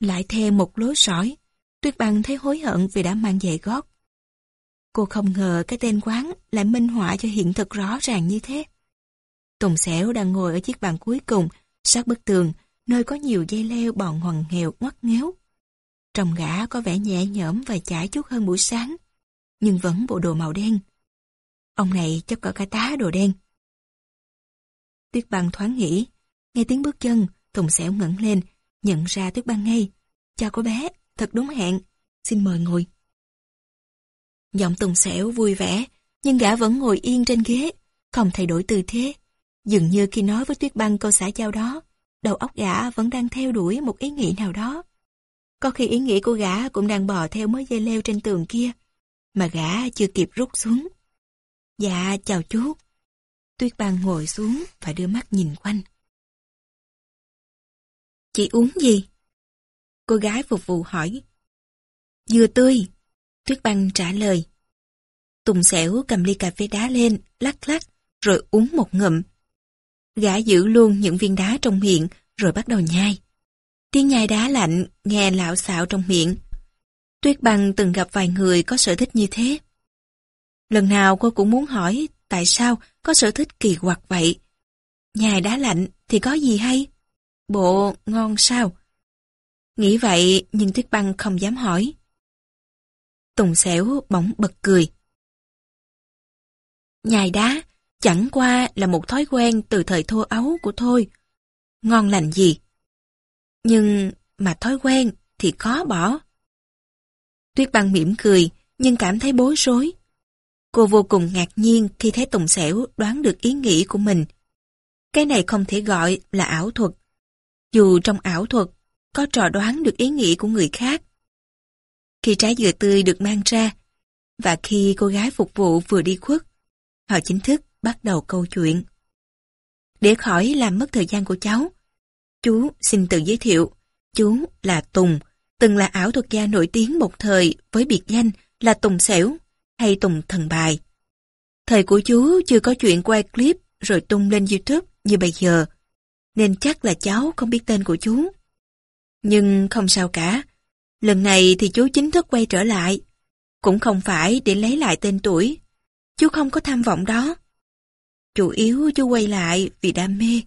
Lại thêm một lối sỏi, Tuyết bằng thấy hối hận vì đã mang giày gót. Cô không ngờ cái tên quán lại minh họa cho hiện thực rõ ràng như thế. Tùng xẻo đang ngồi ở chiếc bàn cuối cùng, sát bức tường, nơi có nhiều dây leo bọn hoàng nghèo ngoắt ngéo. Trong gã có vẻ nhẹ nhõm và chải chút hơn buổi sáng, nhưng vẫn bộ đồ màu đen. Ông này chắc có cả tá đồ đen. Tuyết băng thoáng nghĩ, nghe tiếng bước chân, Tùng xẻo ngẩng lên, nhận ra Tuyết băng ngay. Chào cô bé, thật đúng hẹn, xin mời ngồi. Giọng Tùng Sẻo vui vẻ, nhưng gã vẫn ngồi yên trên ghế, không thay đổi tư thế. Dường như khi nói với Tuyết băng câu xã giao đó, đầu óc gã vẫn đang theo đuổi một ý nghĩ nào đó. Có khi ý nghĩ của gã cũng đang bò theo mớ dây leo trên tường kia, mà gã chưa kịp rút xuống. Dạ, chào chú. Tuyết băng ngồi xuống và đưa mắt nhìn quanh. Chị uống gì? Cô gái phục vụ hỏi. Dừa tươi. Tuyết băng trả lời. Tùng xẻo cầm ly cà phê đá lên, lắc lắc, rồi uống một ngụm. Gã giữ luôn những viên đá trong miệng, rồi bắt đầu nhai. Tiếng nhai đá lạnh, nghe lạo xạo trong miệng. Tuyết băng từng gặp vài người có sở thích như thế. Lần nào cô cũng muốn hỏi tại sao có sở thích kỳ quặc vậy. Nhài đá lạnh thì có gì hay? Bộ ngon sao? Nghĩ vậy nhưng Tuyết Băng không dám hỏi. Tùng xẻo bỗng bật cười. Nhài đá, chẳng qua là một thói quen từ thời thô ấu của thôi. Ngon lành gì? Nhưng mà thói quen thì khó bỏ. Tuyết Băng mỉm cười, nhưng cảm thấy bối rối. Cô vô cùng ngạc nhiên khi thấy Tùng Sẻo đoán được ý nghĩ của mình. Cái này không thể gọi là ảo thuật. Dù trong ảo thuật, có trò đoán được ý nghĩ của người khác. Khi trái dừa tươi được mang ra, và khi cô gái phục vụ vừa đi khuất, họ chính thức bắt đầu câu chuyện. Để khỏi làm mất thời gian của cháu, chú xin tự giới thiệu, chú là Tùng, từng là ảo thuật gia nổi tiếng một thời với biệt danh là Tùng Xẻo hay Tùng Thần Bài. Thời của chú chưa có chuyện quay clip rồi tung lên YouTube như bây giờ, nên chắc là cháu không biết tên của chú. Nhưng không sao cả, lần này thì chú chính thức quay trở lại, cũng không phải để lấy lại tên tuổi. Chú không có tham vọng đó. Chủ yếu chú quay lại vì đam mê.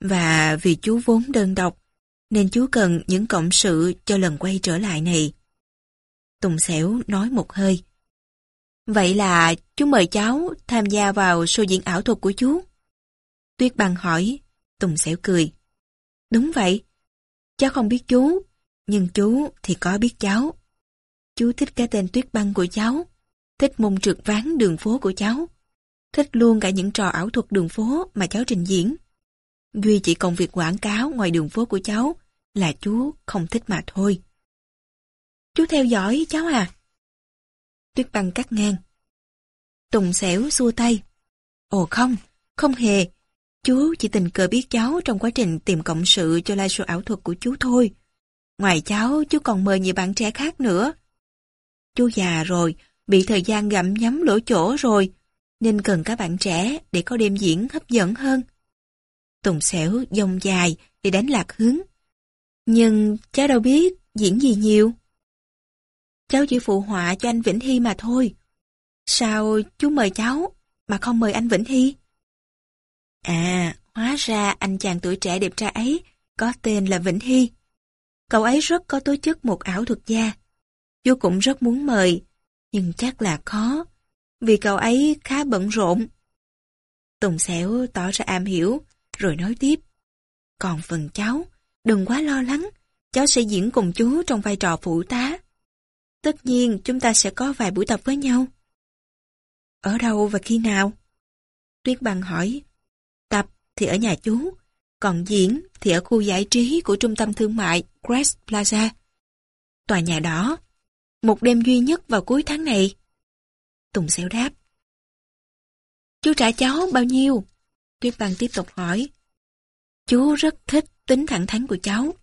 Và vì chú vốn đơn độc, nên chú cần những cộng sự cho lần quay trở lại này. Tùng xẻo nói một hơi. Vậy là chú mời cháu tham gia vào show diễn ảo thuật của chú. Tuyết bằng hỏi, Tùng xẻo cười. Đúng vậy. Cháu không biết chú, nhưng chú thì có biết cháu. Chú thích cái tên tuyết băng của cháu, thích môn trượt ván đường phố của cháu, thích luôn cả những trò ảo thuật đường phố mà cháu trình diễn. Duy chỉ công việc quảng cáo ngoài đường phố của cháu là chú không thích mà thôi. Chú theo dõi cháu à? Tuyết băng cắt ngang. Tùng xẻo xua tay. Ồ không, không hề. Chú chỉ tình cờ biết cháu trong quá trình tìm cộng sự cho live show ảo thuật của chú thôi. Ngoài cháu, chú còn mời nhiều bạn trẻ khác nữa. Chú già rồi, bị thời gian gặm nhắm lỗ chỗ rồi, nên cần các bạn trẻ để có đêm diễn hấp dẫn hơn. Tùng xẻo dông dài để đánh lạc hướng. Nhưng cháu đâu biết diễn gì nhiều. Cháu chỉ phụ họa cho anh Vĩnh Hy mà thôi. Sao chú mời cháu mà không mời anh Vĩnh Hy? À, hóa ra anh chàng tuổi trẻ đẹp trai ấy có tên là Vĩnh Hy. Cậu ấy rất có tố chất một ảo thuật gia. Chú cũng rất muốn mời, nhưng chắc là khó, vì cậu ấy khá bận rộn. Tùng xẻo tỏ ra am hiểu, rồi nói tiếp. Còn phần cháu, đừng quá lo lắng, cháu sẽ diễn cùng chú trong vai trò phụ tá. Tất nhiên chúng ta sẽ có vài buổi tập với nhau. Ở đâu và khi nào? Tuyết bằng hỏi. Tập thì ở nhà chú, còn diễn thì ở khu giải trí của trung tâm thương mại Crest Plaza. Tòa nhà đó. Một đêm duy nhất vào cuối tháng này. Tùng xéo đáp. Chú trả cháu bao nhiêu? Tuyết Băng tiếp tục hỏi. Chú rất thích tính thẳng thắn của cháu.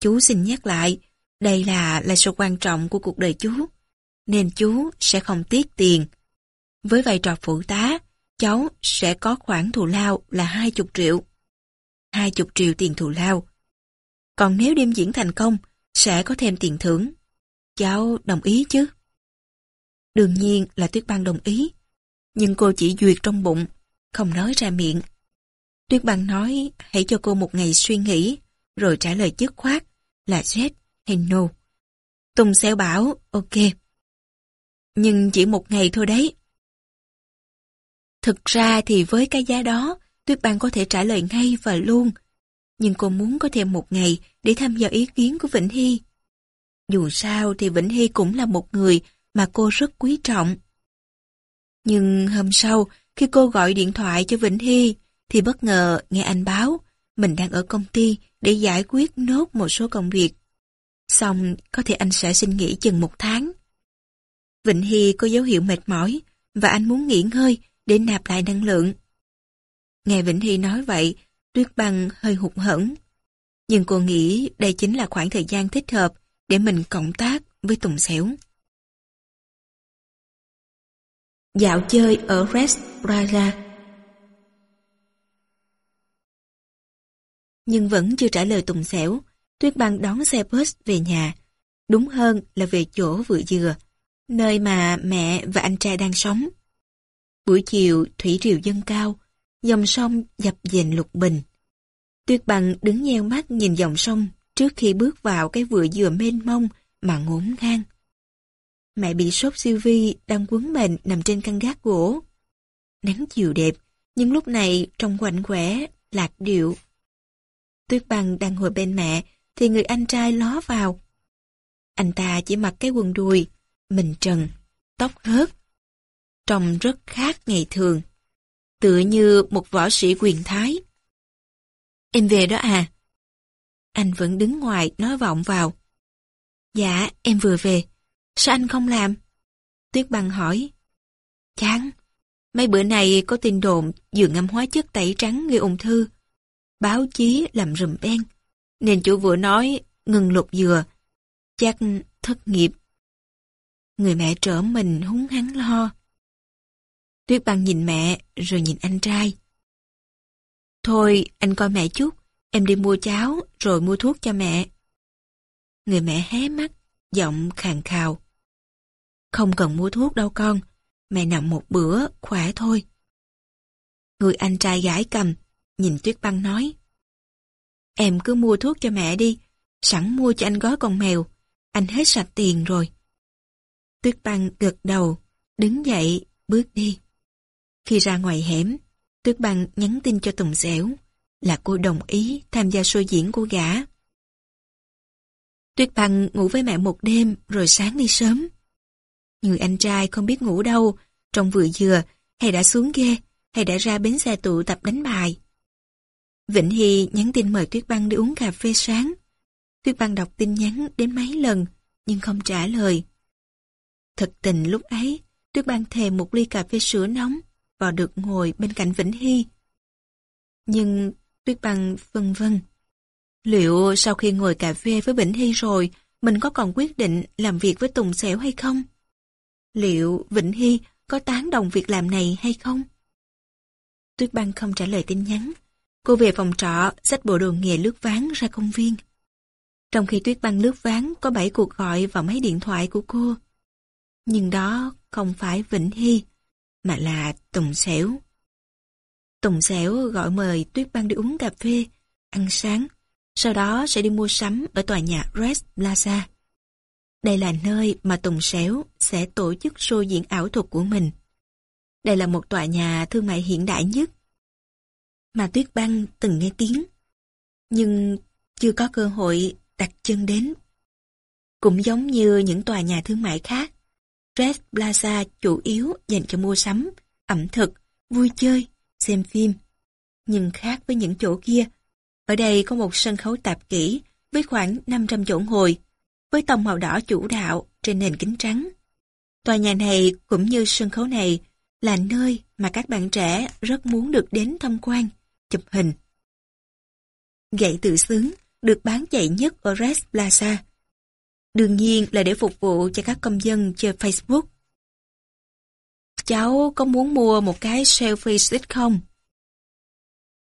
Chú xin nhắc lại, đây là là sự quan trọng của cuộc đời chú, nên chú sẽ không tiếc tiền. Với vai trò phụ tá, cháu sẽ có khoản thù lao là 20 triệu. 20 triệu tiền thù lao. Còn nếu đêm diễn thành công, sẽ có thêm tiền thưởng. Cháu đồng ý chứ? Đương nhiên là Tuyết Băng đồng ý, nhưng cô chỉ duyệt trong bụng, không nói ra miệng. Tuyết Băng nói hãy cho cô một ngày suy nghĩ, rồi trả lời dứt khoát là yes hay no. Tùng xeo bảo ok. Nhưng chỉ một ngày thôi đấy. Thực ra thì với cái giá đó, Tuyết Băng có thể trả lời ngay và luôn. Nhưng cô muốn có thêm một ngày để tham gia ý kiến của Vĩnh Hy. Dù sao thì Vĩnh Hy cũng là một người mà cô rất quý trọng. Nhưng hôm sau, khi cô gọi điện thoại cho Vĩnh Hy, thì bất ngờ nghe anh báo mình đang ở công ty để giải quyết nốt một số công việc. Xong, có thể anh sẽ xin nghỉ chừng một tháng. Vịnh Hy có dấu hiệu mệt mỏi và anh muốn nghỉ ngơi để nạp lại năng lượng. Nghe Vĩnh Hy nói vậy, Tuyết Băng hơi hụt hẫng. Nhưng cô nghĩ đây chính là khoảng thời gian thích hợp để mình cộng tác với Tùng Xẻo. Dạo chơi ở Red Praga Nhưng vẫn chưa trả lời Tùng Xẻo, Tuyết Băng đón xe bus về nhà. Đúng hơn là về chỗ vừa dừa, nơi mà mẹ và anh trai đang sống. Buổi chiều, thủy triều dâng cao, dòng sông dập dềnh lục bình. Tuyết bằng đứng nheo mắt nhìn dòng sông trước khi bước vào cái vựa dừa mênh mông mà ngốn ngang. Mẹ bị sốt siêu vi đang quấn mền nằm trên căn gác gỗ. Nắng chiều đẹp, nhưng lúc này trông quạnh quẻ, lạc điệu. Tuyết bằng đang ngồi bên mẹ, thì người anh trai ló vào. Anh ta chỉ mặc cái quần đùi, mình trần, tóc hớt. Trông rất khác ngày thường, tựa như một võ sĩ quyền thái. Em về đó à? Anh vẫn đứng ngoài nói vọng vào. Dạ, em vừa về. Sao anh không làm? Tuyết băng hỏi. Chán. Mấy bữa này có tin đồn vừa ngâm hóa chất tẩy trắng gây ung thư. Báo chí làm rùm beng. Nên chủ vừa nói ngừng lục dừa. Chắc thất nghiệp. Người mẹ trở mình húng hắn lo. Tuyết băng nhìn mẹ rồi nhìn anh trai. Thôi anh coi mẹ chút, em đi mua cháo rồi mua thuốc cho mẹ. Người mẹ hé mắt, giọng khàn khào. Không cần mua thuốc đâu con, mẹ nằm một bữa, khỏe thôi. Người anh trai gãi cầm, nhìn Tuyết Băng nói. Em cứ mua thuốc cho mẹ đi, sẵn mua cho anh gói con mèo, anh hết sạch tiền rồi. Tuyết Băng gật đầu, đứng dậy, bước đi. Khi ra ngoài hẻm, Tuyết Băng nhắn tin cho Tùng Dẻo là cô đồng ý tham gia show diễn của gã. Tuyết Băng ngủ với mẹ một đêm rồi sáng đi sớm. Người anh trai không biết ngủ đâu, trong vừa dừa, hay đã xuống ghe, hay đã ra bến xe tụ tập đánh bài. Vĩnh Hy nhắn tin mời Tuyết Băng đi uống cà phê sáng. Tuyết Băng đọc tin nhắn đến mấy lần, nhưng không trả lời. Thật tình lúc ấy, Tuyết Băng thèm một ly cà phê sữa nóng và được ngồi bên cạnh Vĩnh Hy. Nhưng Tuyết Băng vân vân. Liệu sau khi ngồi cà phê với Vĩnh Hy rồi, mình có còn quyết định làm việc với Tùng Xẻo hay không? Liệu Vĩnh Hy có tán đồng việc làm này hay không? Tuyết Băng không trả lời tin nhắn. Cô về phòng trọ, xách bộ đồ nghề lướt ván ra công viên. Trong khi Tuyết Băng lướt ván, có 7 cuộc gọi vào máy điện thoại của cô. Nhưng đó không phải Vĩnh Hy, mà là Tùng Xẻo. Tùng Xẻo gọi mời Tuyết Băng đi uống cà phê, ăn sáng, sau đó sẽ đi mua sắm ở tòa nhà Red Plaza. Đây là nơi mà Tùng Xéo sẽ tổ chức show diễn ảo thuật của mình. Đây là một tòa nhà thương mại hiện đại nhất mà Tuyết Băng từng nghe tiếng, nhưng chưa có cơ hội đặt chân đến. Cũng giống như những tòa nhà thương mại khác, Red Plaza chủ yếu dành cho mua sắm, ẩm thực, vui chơi, xem phim. Nhưng khác với những chỗ kia, ở đây có một sân khấu tạp kỹ với khoảng 500 chỗ ngồi, với tông màu đỏ chủ đạo trên nền kính trắng. Tòa nhà này cũng như sân khấu này là nơi mà các bạn trẻ rất muốn được đến tham quan, chụp hình. Gậy tự sướng được bán chạy nhất ở Red Plaza. Đương nhiên là để phục vụ cho các công dân chơi Facebook. Cháu có muốn mua một cái selfie stick không?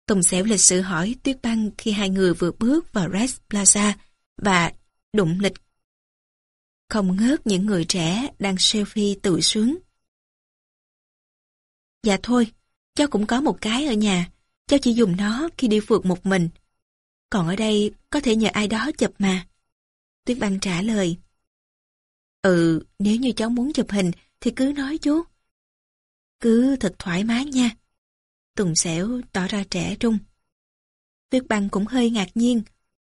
Tùng xẻo lịch sự hỏi Tuyết Băng khi hai người vừa bước vào Red Plaza và đụng lịch. Không ngớt những người trẻ đang selfie tự sướng. Dạ thôi, cháu cũng có một cái ở nhà, cháu chỉ dùng nó khi đi phượt một mình. Còn ở đây có thể nhờ ai đó chụp mà. Tuyết Băng trả lời. Ừ, nếu như cháu muốn chụp hình thì cứ nói chú. Cứ thật thoải mái nha. Tùng xẻo tỏ ra trẻ trung. Tuyết băng cũng hơi ngạc nhiên.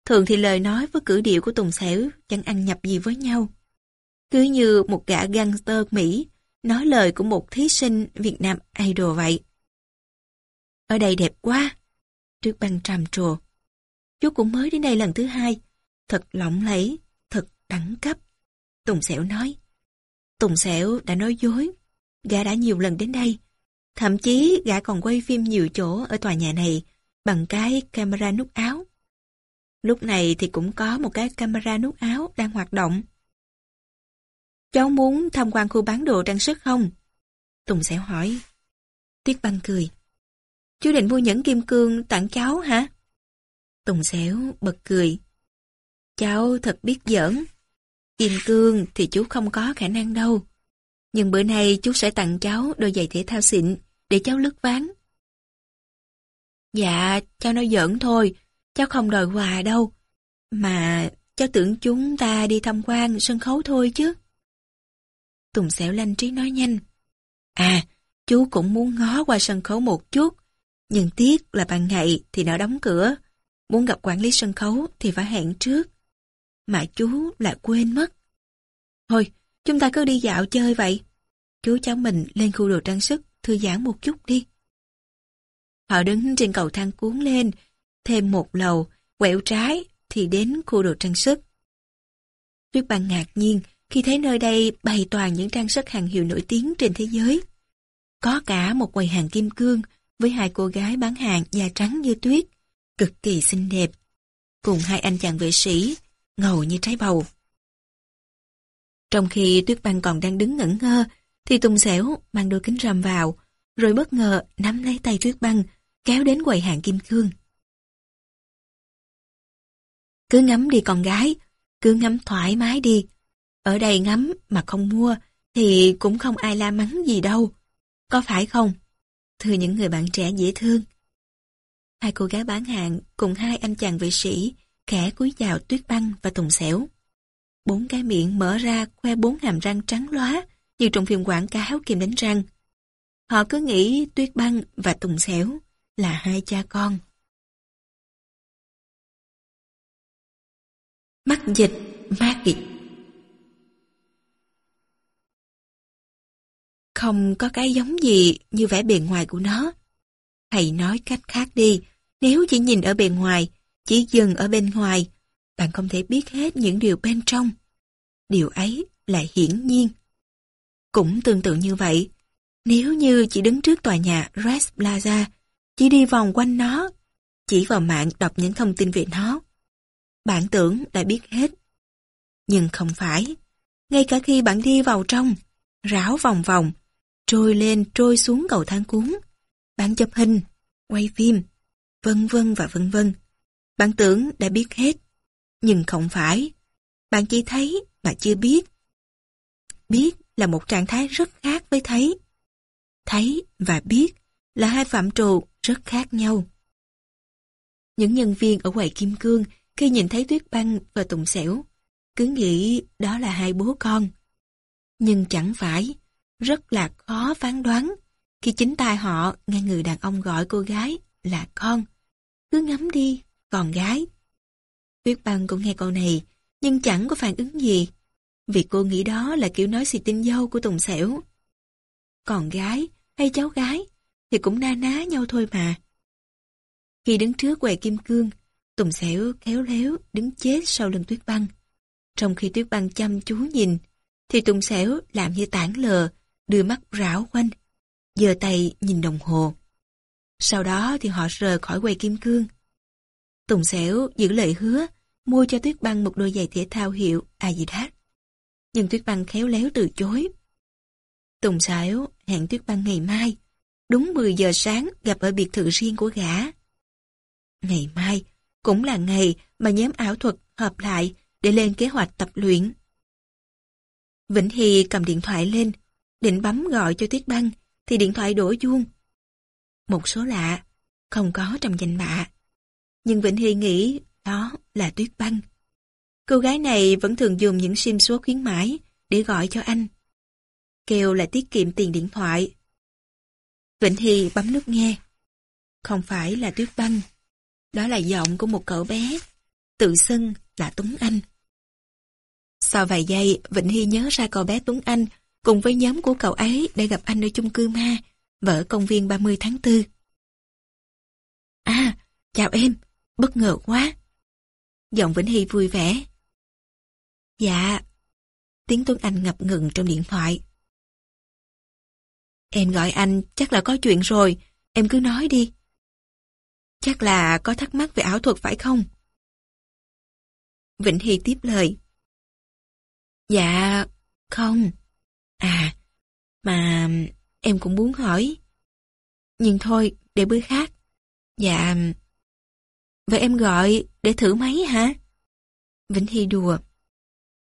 Thường thì lời nói với cử điệu của Tùng xẻo chẳng ăn nhập gì với nhau. Cứ như một gã gangster Mỹ nói lời của một thí sinh Việt Nam Idol vậy. Ở đây đẹp quá. Tuyết băng trầm trồ. Chú cũng mới đến đây lần thứ hai. Thật lỏng lẫy, thật đẳng cấp. Tùng Sẻo nói. Tùng Sẻo đã nói dối. Gã đã nhiều lần đến đây Thậm chí gã còn quay phim nhiều chỗ ở tòa nhà này bằng cái camera nút áo. Lúc này thì cũng có một cái camera nút áo đang hoạt động. Cháu muốn tham quan khu bán đồ trang sức không? Tùng sẽ hỏi. Tuyết băng cười. Chú định mua nhẫn kim cương tặng cháu hả? Tùng Sẻo bật cười. Cháu thật biết giỡn. Kim cương thì chú không có khả năng đâu. Nhưng bữa nay chú sẽ tặng cháu đôi giày thể thao xịn để cháu lướt ván. Dạ, cháu nói giỡn thôi, cháu không đòi quà đâu. Mà cháu tưởng chúng ta đi tham quan sân khấu thôi chứ. Tùng xẻo lanh trí nói nhanh. À, chú cũng muốn ngó qua sân khấu một chút. Nhưng tiếc là ban ngày thì nó đóng cửa. Muốn gặp quản lý sân khấu thì phải hẹn trước. Mà chú lại quên mất. Thôi, chúng ta cứ đi dạo chơi vậy. Chú cháu mình lên khu đồ trang sức thư giãn một chút đi. Họ đứng trên cầu thang cuốn lên, thêm một lầu, quẹo trái thì đến khu đồ trang sức. Tuyết Băng ngạc nhiên khi thấy nơi đây bày toàn những trang sức hàng hiệu nổi tiếng trên thế giới. Có cả một quầy hàng kim cương với hai cô gái bán hàng da trắng như tuyết, cực kỳ xinh đẹp, cùng hai anh chàng vệ sĩ, ngầu như trái bầu. Trong khi Tuyết Băng còn đang đứng ngẩn ngơ thì Tùng Xẻo mang đôi kính râm vào, rồi bất ngờ nắm lấy tay Tuyết Băng, kéo đến quầy hàng kim cương. Cứ ngắm đi con gái, cứ ngắm thoải mái đi. Ở đây ngắm mà không mua thì cũng không ai la mắng gì đâu. Có phải không? Thưa những người bạn trẻ dễ thương. Hai cô gái bán hàng cùng hai anh chàng vệ sĩ khẽ cúi chào Tuyết Băng và Tùng Xẻo. Bốn cái miệng mở ra khoe bốn hàm răng trắng lóa như trong phim quảng cáo kim đánh răng. Họ cứ nghĩ Tuyết Băng và Tùng Xẻo là hai cha con. Mắt dịch ma kịch. Không có cái giống gì như vẻ bề ngoài của nó. hãy nói cách khác đi, nếu chỉ nhìn ở bề ngoài, chỉ dừng ở bên ngoài, bạn không thể biết hết những điều bên trong. Điều ấy là hiển nhiên. Cũng tương tự như vậy, nếu như chỉ đứng trước tòa nhà Red Plaza, chỉ đi vòng quanh nó, chỉ vào mạng đọc những thông tin về nó, bạn tưởng đã biết hết. Nhưng không phải. Ngay cả khi bạn đi vào trong, rảo vòng vòng, trôi lên trôi xuống cầu thang cuốn, bạn chụp hình, quay phim, vân vân và vân vân. Bạn tưởng đã biết hết, nhưng không phải. Bạn chỉ thấy mà chưa biết. Biết là một trạng thái rất khác với thấy. Thấy và biết là hai phạm trù rất khác nhau. Những nhân viên ở quầy kim cương khi nhìn thấy Tuyết Băng và Tùng Xẻo, cứ nghĩ đó là hai bố con. Nhưng chẳng phải, rất là khó phán đoán khi chính tai họ nghe người đàn ông gọi cô gái là con. Cứ ngắm đi, con gái. Tuyết Băng cũng nghe câu này, nhưng chẳng có phản ứng gì, vì cô nghĩ đó là kiểu nói xì tin dâu của Tùng Sẻo. Còn gái hay cháu gái thì cũng na ná nhau thôi mà. Khi đứng trước quầy kim cương, Tùng Sẻo khéo léo đứng chết sau lưng tuyết băng. Trong khi tuyết băng chăm chú nhìn, thì Tùng Sẻo làm như tản lờ, đưa mắt rảo quanh, giơ tay nhìn đồng hồ. Sau đó thì họ rời khỏi quầy kim cương. Tùng Sẻo giữ lời hứa, mua cho tuyết băng một đôi giày thể thao hiệu Adidas. Nhưng tuyết băng khéo léo từ chối. Tùng Sẻo hẹn tuyết băng ngày mai, đúng 10 giờ sáng gặp ở biệt thự riêng của gã. Ngày mai, cũng là ngày mà nhóm ảo thuật hợp lại để lên kế hoạch tập luyện. Vĩnh Hy cầm điện thoại lên, định bấm gọi cho Tuyết Băng, thì điện thoại đổ chuông. Một số lạ, không có trong danh bạ. Nhưng Vĩnh Hy nghĩ đó là Tuyết Băng. Cô gái này vẫn thường dùng những sim số khuyến mãi để gọi cho anh. Kêu là tiết kiệm tiền điện thoại. Vĩnh Hy bấm nút nghe. Không phải là Tuyết Băng, đó là giọng của một cậu bé, tự xưng là Tuấn Anh. Sau vài giây, Vịnh Hy nhớ ra cậu bé Tuấn Anh cùng với nhóm của cậu ấy để gặp anh ở chung cư ma vỡ công viên 30 tháng 4. À, chào em, bất ngờ quá. Giọng Vĩnh Hy vui vẻ. Dạ. Tiếng Tuấn Anh ngập ngừng trong điện thoại. Em gọi anh chắc là có chuyện rồi, em cứ nói đi. Chắc là có thắc mắc về ảo thuật phải không? Vĩnh Hy tiếp lời. Dạ, không. À, mà em cũng muốn hỏi. Nhưng thôi, để bữa khác. Dạ, vậy em gọi để thử máy hả? Vĩnh Hy đùa.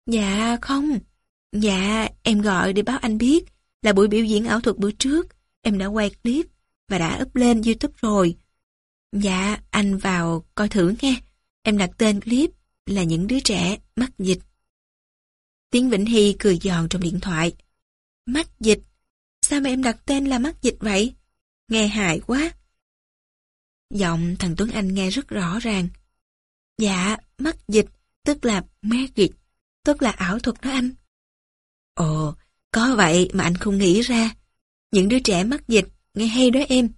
Dạ, không. Dạ, em gọi để báo anh biết là buổi biểu diễn ảo thuật bữa trước em đã quay clip và đã up lên YouTube rồi. Dạ, anh vào coi thử nghe. Em đặt tên clip là những đứa trẻ mắc dịch. Tiếng Vĩnh Hy cười giòn trong điện thoại. Mắc dịch? Sao mà em đặt tên là mắc dịch vậy? Nghe hại quá. Giọng thằng Tuấn Anh nghe rất rõ ràng. Dạ, mắc dịch, tức là magic, tức là ảo thuật đó anh. Ồ, có vậy mà anh không nghĩ ra. Những đứa trẻ mắc dịch, nghe hay đó em.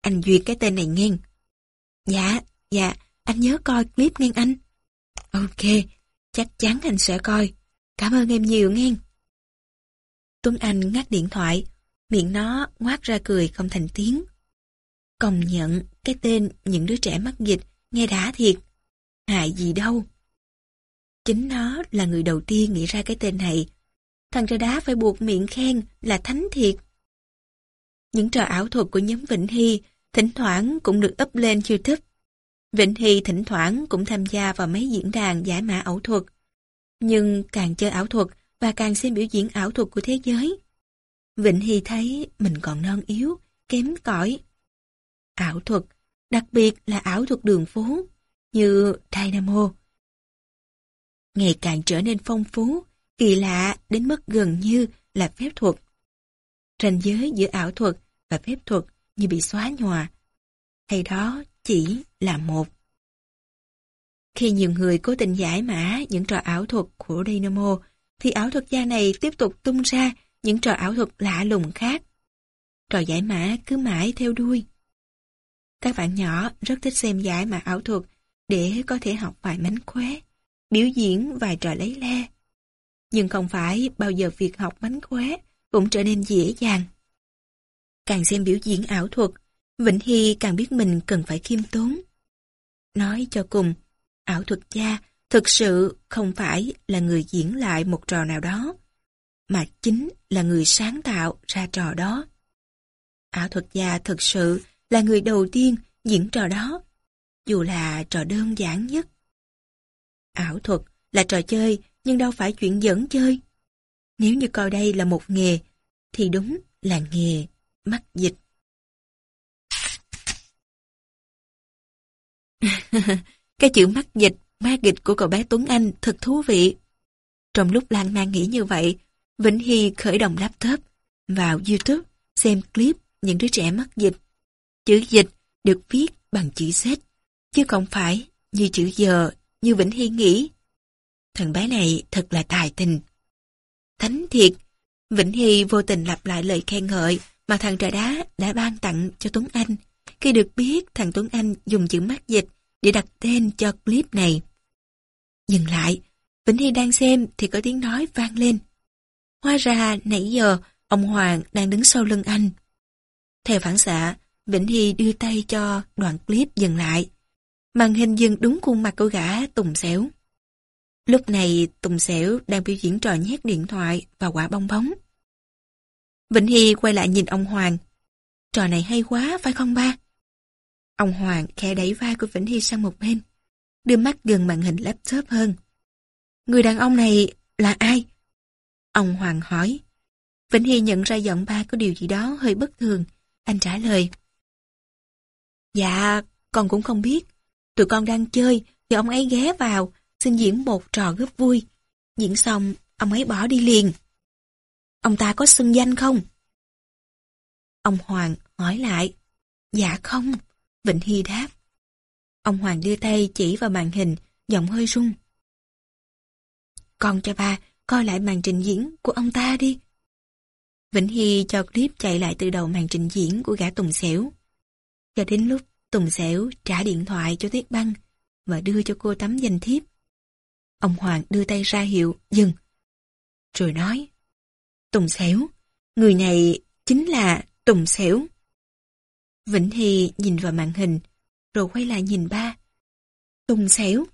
Anh duyệt cái tên này nghe. Dạ, dạ, anh nhớ coi clip nghe anh. Ok, chắc chắn anh sẽ coi. Cảm ơn em nhiều nghe. Tuấn Anh ngắt điện thoại, miệng nó ngoác ra cười không thành tiếng. Công nhận cái tên những đứa trẻ mắc dịch nghe đã thiệt. Hại gì đâu. Chính nó là người đầu tiên nghĩ ra cái tên này. Thằng trà đá phải buộc miệng khen là thánh thiệt. Những trò ảo thuật của nhóm Vĩnh Hy thỉnh thoảng cũng được up lên YouTube. Vịnh Hy thỉnh thoảng cũng tham gia vào mấy diễn đàn giải mã ảo thuật. Nhưng càng chơi ảo thuật và càng xem biểu diễn ảo thuật của thế giới, Vịnh Hy thấy mình còn non yếu, kém cỏi. Ảo thuật, đặc biệt là ảo thuật đường phố, như Dynamo. Ngày càng trở nên phong phú, kỳ lạ đến mức gần như là phép thuật. Ranh giới giữa ảo thuật và phép thuật như bị xóa nhòa. Hay đó chỉ là một. Khi nhiều người cố tình giải mã những trò ảo thuật của Dynamo, thì ảo thuật gia này tiếp tục tung ra những trò ảo thuật lạ lùng khác. Trò giải mã cứ mãi theo đuôi. Các bạn nhỏ rất thích xem giải mà ảo thuật để có thể học vài mánh khóe, biểu diễn vài trò lấy le. Nhưng không phải bao giờ việc học mánh khóe cũng trở nên dễ dàng. Càng xem biểu diễn ảo thuật, Vĩnh Hy càng biết mình cần phải khiêm tốn. Nói cho cùng, ảo thuật gia thực sự không phải là người diễn lại một trò nào đó, mà chính là người sáng tạo ra trò đó. Ảo thuật gia thực sự là người đầu tiên diễn trò đó, dù là trò đơn giản nhất. Ảo thuật là trò chơi nhưng đâu phải chuyện dẫn chơi. Nếu như coi đây là một nghề, thì đúng là nghề mắc dịch. cái chữ mắc dịch, ma dịch của cậu bé Tuấn Anh thật thú vị. Trong lúc Lan Man nghĩ như vậy, Vĩnh Hy khởi động laptop, vào YouTube, xem clip những đứa trẻ mắc dịch. Chữ dịch được viết bằng chữ Z, chứ không phải như chữ giờ như Vĩnh Hy nghĩ. Thằng bé này thật là tài tình. Thánh thiệt, Vĩnh Hy vô tình lặp lại lời khen ngợi mà thằng trà đá đã ban tặng cho Tuấn Anh khi được biết thằng Tuấn Anh dùng chữ mắt dịch để đặt tên cho clip này. Dừng lại, Vĩnh Hy đang xem thì có tiếng nói vang lên. Hóa ra nãy giờ ông Hoàng đang đứng sau lưng anh. Theo phản xạ, Vĩnh Hy đưa tay cho đoạn clip dừng lại. Màn hình dừng đúng khuôn mặt cô gã Tùng Xẻo. Lúc này Tùng Xẻo đang biểu diễn trò nhét điện thoại và quả bong bóng. Vĩnh Hy quay lại nhìn ông Hoàng. Trò này hay quá, phải không ba? Ông Hoàng khẽ đẩy vai của Vĩnh Hy sang một bên, đưa mắt gần màn hình laptop hơn. Người đàn ông này là ai? Ông Hoàng hỏi. Vĩnh Hy nhận ra giọng ba có điều gì đó hơi bất thường. Anh trả lời. Dạ, con cũng không biết. Tụi con đang chơi, thì ông ấy ghé vào, xin diễn một trò góp vui. Diễn xong, ông ấy bỏ đi liền. Ông ta có xưng danh không? Ông Hoàng hỏi lại. Dạ không, Vịnh Hy đáp. Ông Hoàng đưa tay chỉ vào màn hình, giọng hơi rung. Con cho ba coi lại màn trình diễn của ông ta đi. Vĩnh Hy cho clip chạy lại từ đầu màn trình diễn của gã Tùng Xẻo. Cho đến lúc Tùng Sẻo trả điện thoại cho Tuyết Băng và đưa cho cô tấm danh thiếp. Ông Hoàng đưa tay ra hiệu dừng. Rồi nói, Tùng Sẻo, người này chính là Tùng Sẻo. Vĩnh Hy nhìn vào màn hình, rồi quay lại nhìn ba. Tùng Sẻo.